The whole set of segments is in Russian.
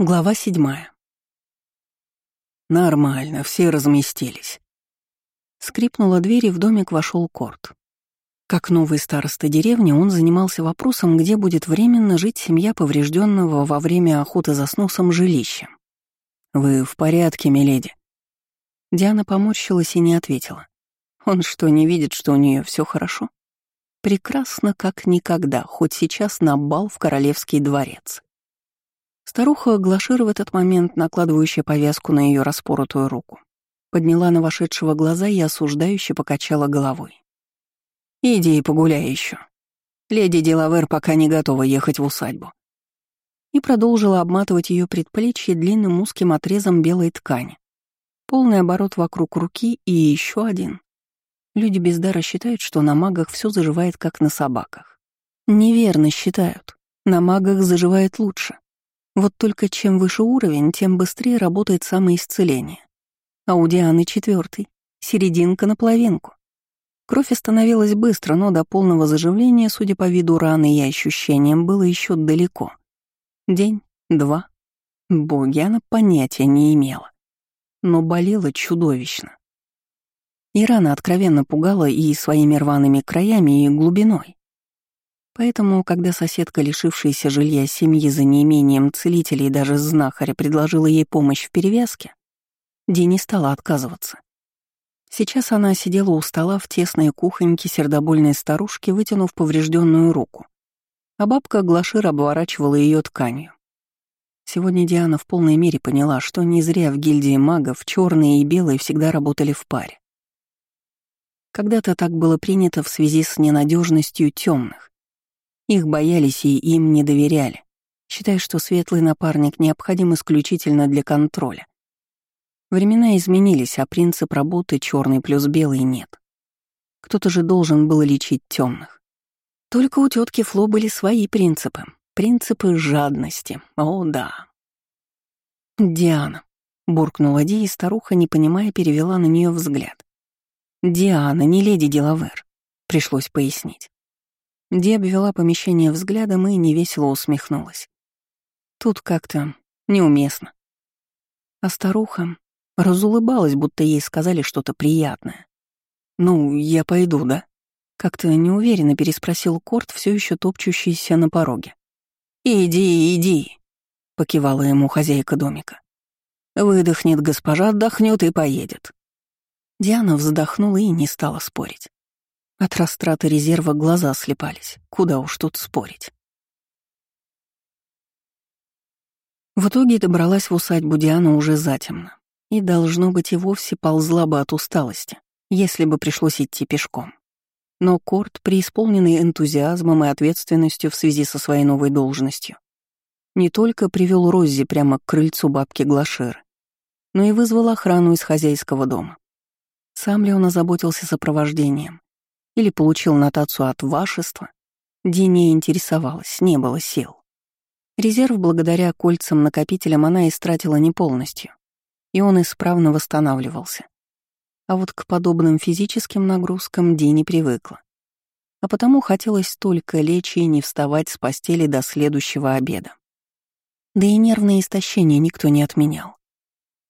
Глава седьмая. Нормально, все разместились. Скрипнула дверь, и в домик вошел Корт. Как новый староста деревни, он занимался вопросом, где будет временно жить семья поврежденного во время охоты за сносом жилища. «Вы в порядке, миледи?» Диана поморщилась и не ответила. Он что, не видит, что у нее все хорошо? Прекрасно, как никогда, хоть сейчас на бал в королевский дворец. Старуха Глашира в этот момент, накладывающая повязку на ее распоротую руку, подняла на вошедшего глаза и осуждающе покачала головой. «Иди и погуляй еще. Леди Делавер пока не готова ехать в усадьбу». И продолжила обматывать ее предплечье длинным узким отрезом белой ткани. Полный оборот вокруг руки и еще один. Люди без дара считают, что на магах все заживает, как на собаках. Неверно считают. На магах заживает лучше. Вот только чем выше уровень, тем быстрее работает самоисцеление. А у Дианы четвертый, серединка на половинку. Кровь остановилась быстро, но до полного заживления, судя по виду раны и ощущениям, было еще далеко. День, два. Боги, она понятия не имела. Но болела чудовищно. И рана откровенно пугала и своими рваными краями, и глубиной. Поэтому, когда соседка, лишившаяся жилья семьи за неимением целителей и даже знахаря, предложила ей помощь в перевязке, Ди не стала отказываться. Сейчас она сидела у стола в тесной кухоньке сердобольной старушки, вытянув поврежденную руку. А бабка Глашир обворачивала ее тканью. Сегодня Диана в полной мере поняла, что не зря в гильдии магов черные и белые всегда работали в паре. Когда-то так было принято в связи с ненадежностью темных. Их боялись и им не доверяли, считая, что светлый напарник необходим исключительно для контроля. Времена изменились, а принцип работы черный плюс белый нет. Кто-то же должен был лечить темных. Только у тетки Фло были свои принципы. Принципы жадности. О, да. «Диана», — буркнула Ди, и старуха, не понимая, перевела на нее взгляд. «Диана, не леди Делавер», — пришлось пояснить. Ди обвела помещение взглядом и невесело усмехнулась. Тут как-то неуместно. А старуха разулыбалась, будто ей сказали что-то приятное. «Ну, я пойду, да?» Как-то неуверенно переспросил Корт, все еще топчущийся на пороге. «Иди, иди», — покивала ему хозяйка домика. «Выдохнет госпожа, отдохнет и поедет». Диана вздохнула и не стала спорить. От растраты резерва глаза слепались. Куда уж тут спорить. В итоге добралась в усадьбу Диана уже затемно. И, должно быть, и вовсе ползла бы от усталости, если бы пришлось идти пешком. Но Корт, преисполненный энтузиазмом и ответственностью в связи со своей новой должностью, не только привел Роззи прямо к крыльцу бабки Глашеры, но и вызвал охрану из хозяйского дома. Сам ли он озаботился сопровождением, или получил нотацию от вашества, Ди не интересовалась, не было сил. Резерв благодаря кольцам-накопителям она истратила не полностью, и он исправно восстанавливался. А вот к подобным физическим нагрузкам Ди не привыкла. А потому хотелось только лечь и не вставать с постели до следующего обеда. Да и нервное истощение никто не отменял.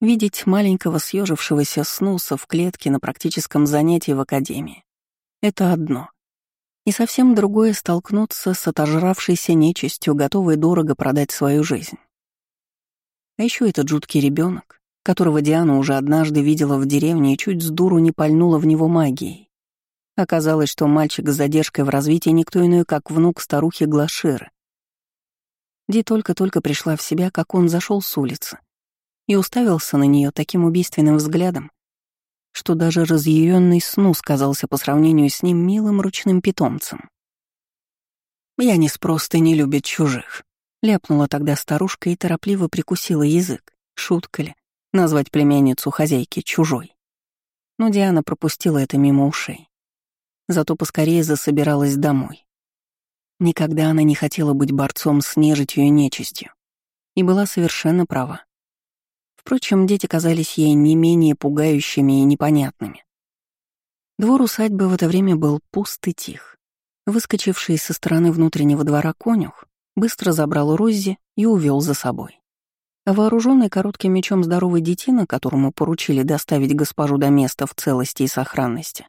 Видеть маленького съежившегося снуса в клетке на практическом занятии в академии это одно. И совсем другое столкнуться с отожравшейся нечистью, готовой дорого продать свою жизнь. А еще этот жуткий ребенок, которого Диана уже однажды видела в деревне и чуть с дуру не пальнула в него магией. Оказалось, что мальчик с задержкой в развитии никто иной, как внук старухи Глаширы. Ди только-только пришла в себя, как он зашел с улицы и уставился на нее таким убийственным взглядом, что даже разъяренный снус казался по сравнению с ним милым ручным питомцем. «Я не просто не любит чужих», — ляпнула тогда старушка и торопливо прикусила язык. Шутка ли, назвать племянницу хозяйки чужой. Но Диана пропустила это мимо ушей. Зато поскорее засобиралась домой. Никогда она не хотела быть борцом с нежитью и нечистью. И была совершенно права. Впрочем, дети казались ей не менее пугающими и непонятными. Двор усадьбы в это время был пуст и тих. Выскочивший со стороны внутреннего двора конюх быстро забрал Роззи и увел за собой. Вооруженный коротким мечом здоровый детина, которому поручили доставить госпожу до места в целости и сохранности,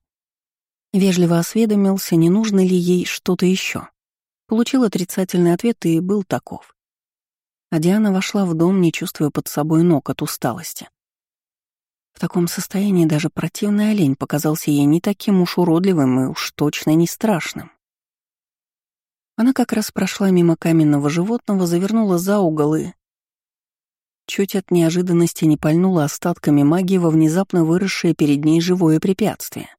вежливо осведомился, не нужно ли ей что-то еще. Получил отрицательный ответ и был таков. А Диана вошла в дом, не чувствуя под собой ног от усталости. В таком состоянии даже противный олень показался ей не таким уж уродливым и уж точно не страшным. Она как раз прошла мимо каменного животного, завернула за угол и... Чуть от неожиданности не пальнула остатками магии во внезапно выросшее перед ней живое препятствие.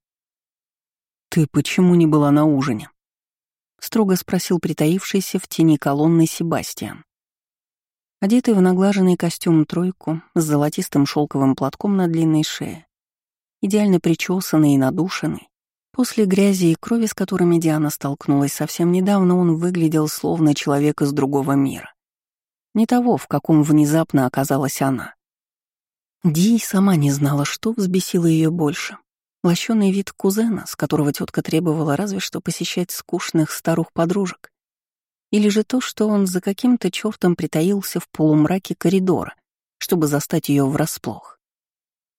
«Ты почему не была на ужине?» — строго спросил притаившийся в тени колонны Себастьян. Одетый в наглаженный костюм тройку с золотистым шелковым платком на длинной шее, идеально причесанный и надушенный, после грязи и крови, с которыми Диана столкнулась совсем недавно, он выглядел словно человек из другого мира. Не того, в каком внезапно оказалась она. Ди сама не знала, что взбесило ее больше. Лощеный вид кузена, с которого тетка требовала разве что посещать скучных старух подружек, или же то, что он за каким-то чертом притаился в полумраке коридора, чтобы застать ее врасплох.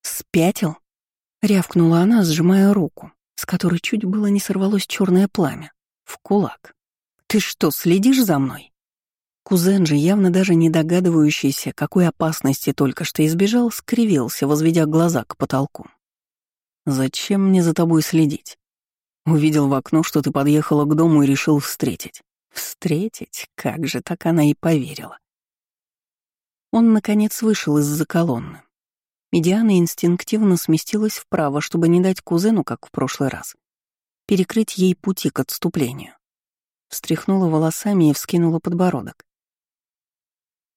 «Спятил?» — рявкнула она, сжимая руку, с которой чуть было не сорвалось черное пламя, в кулак. «Ты что, следишь за мной?» Кузен же, явно даже не догадывающийся, какой опасности только что избежал, скривился, возведя глаза к потолку. «Зачем мне за тобой следить?» Увидел в окно, что ты подъехала к дому и решил встретить. Встретить? Как же так она и поверила. Он, наконец, вышел из-за колонны. Медиана инстинктивно сместилась вправо, чтобы не дать кузену, как в прошлый раз, перекрыть ей пути к отступлению. Встряхнула волосами и вскинула подбородок.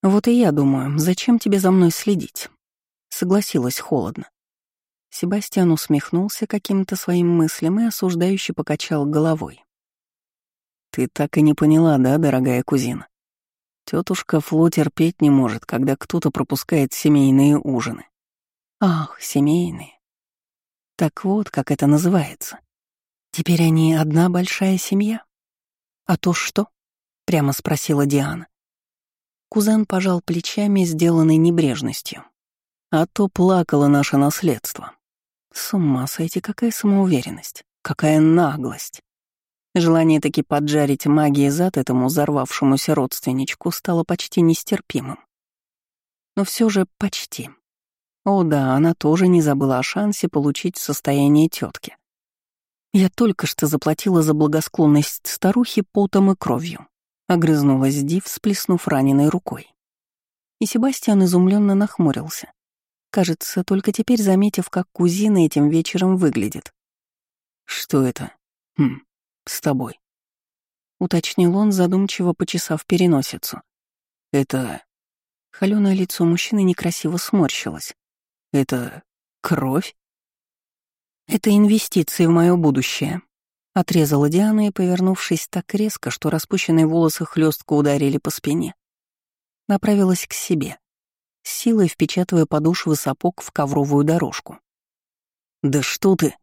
«Вот и я думаю, зачем тебе за мной следить?» Согласилась холодно. Себастьян усмехнулся каким-то своим мыслям и осуждающе покачал головой. Ты так и не поняла, да, дорогая кузина? Тетушка Фло терпеть не может, когда кто-то пропускает семейные ужины. Ах, семейные. Так вот, как это называется. Теперь они одна большая семья? А то что? Прямо спросила Диана. Кузен пожал плечами, сделанной небрежностью. А то плакало наше наследство. С ума сойти, какая самоуверенность, какая наглость. Желание таки поджарить магией зад этому взорвавшемуся родственничку стало почти нестерпимым. Но все же почти. О да, она тоже не забыла о шансе получить состояние тетки. Я только что заплатила за благосклонность старухи потом и кровью. Огрызнулась Ди, всплеснув раненой рукой. И Себастьян изумленно нахмурился. Кажется, только теперь заметив, как кузина этим вечером выглядит. Что это? Хм, с тобой», — уточнил он, задумчиво почесав переносицу. «Это...» Холёное лицо мужчины некрасиво сморщилось. «Это... кровь?» «Это инвестиции в мое будущее», — отрезала Диана и, повернувшись так резко, что распущенные волосы хлестко ударили по спине, направилась к себе, силой впечатывая подошвы сапог в ковровую дорожку. «Да что ты!»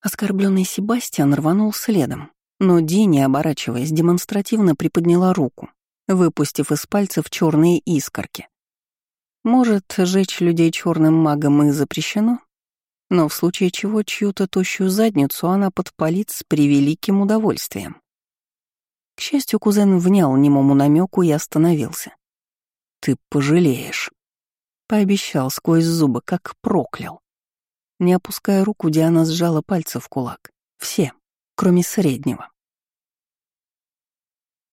Оскорбленный Себастьян рванул следом, но Ди, не оборачиваясь, демонстративно приподняла руку, выпустив из пальцев черные искорки. Может, жечь людей черным магом и запрещено, но в случае чего чью-то тощую задницу она подпалит с превеликим удовольствием. К счастью, кузен внял немому намеку и остановился. «Ты пожалеешь», — пообещал сквозь зубы, как проклял. Не опуская руку, Диана сжала пальцы в кулак. Все, кроме среднего.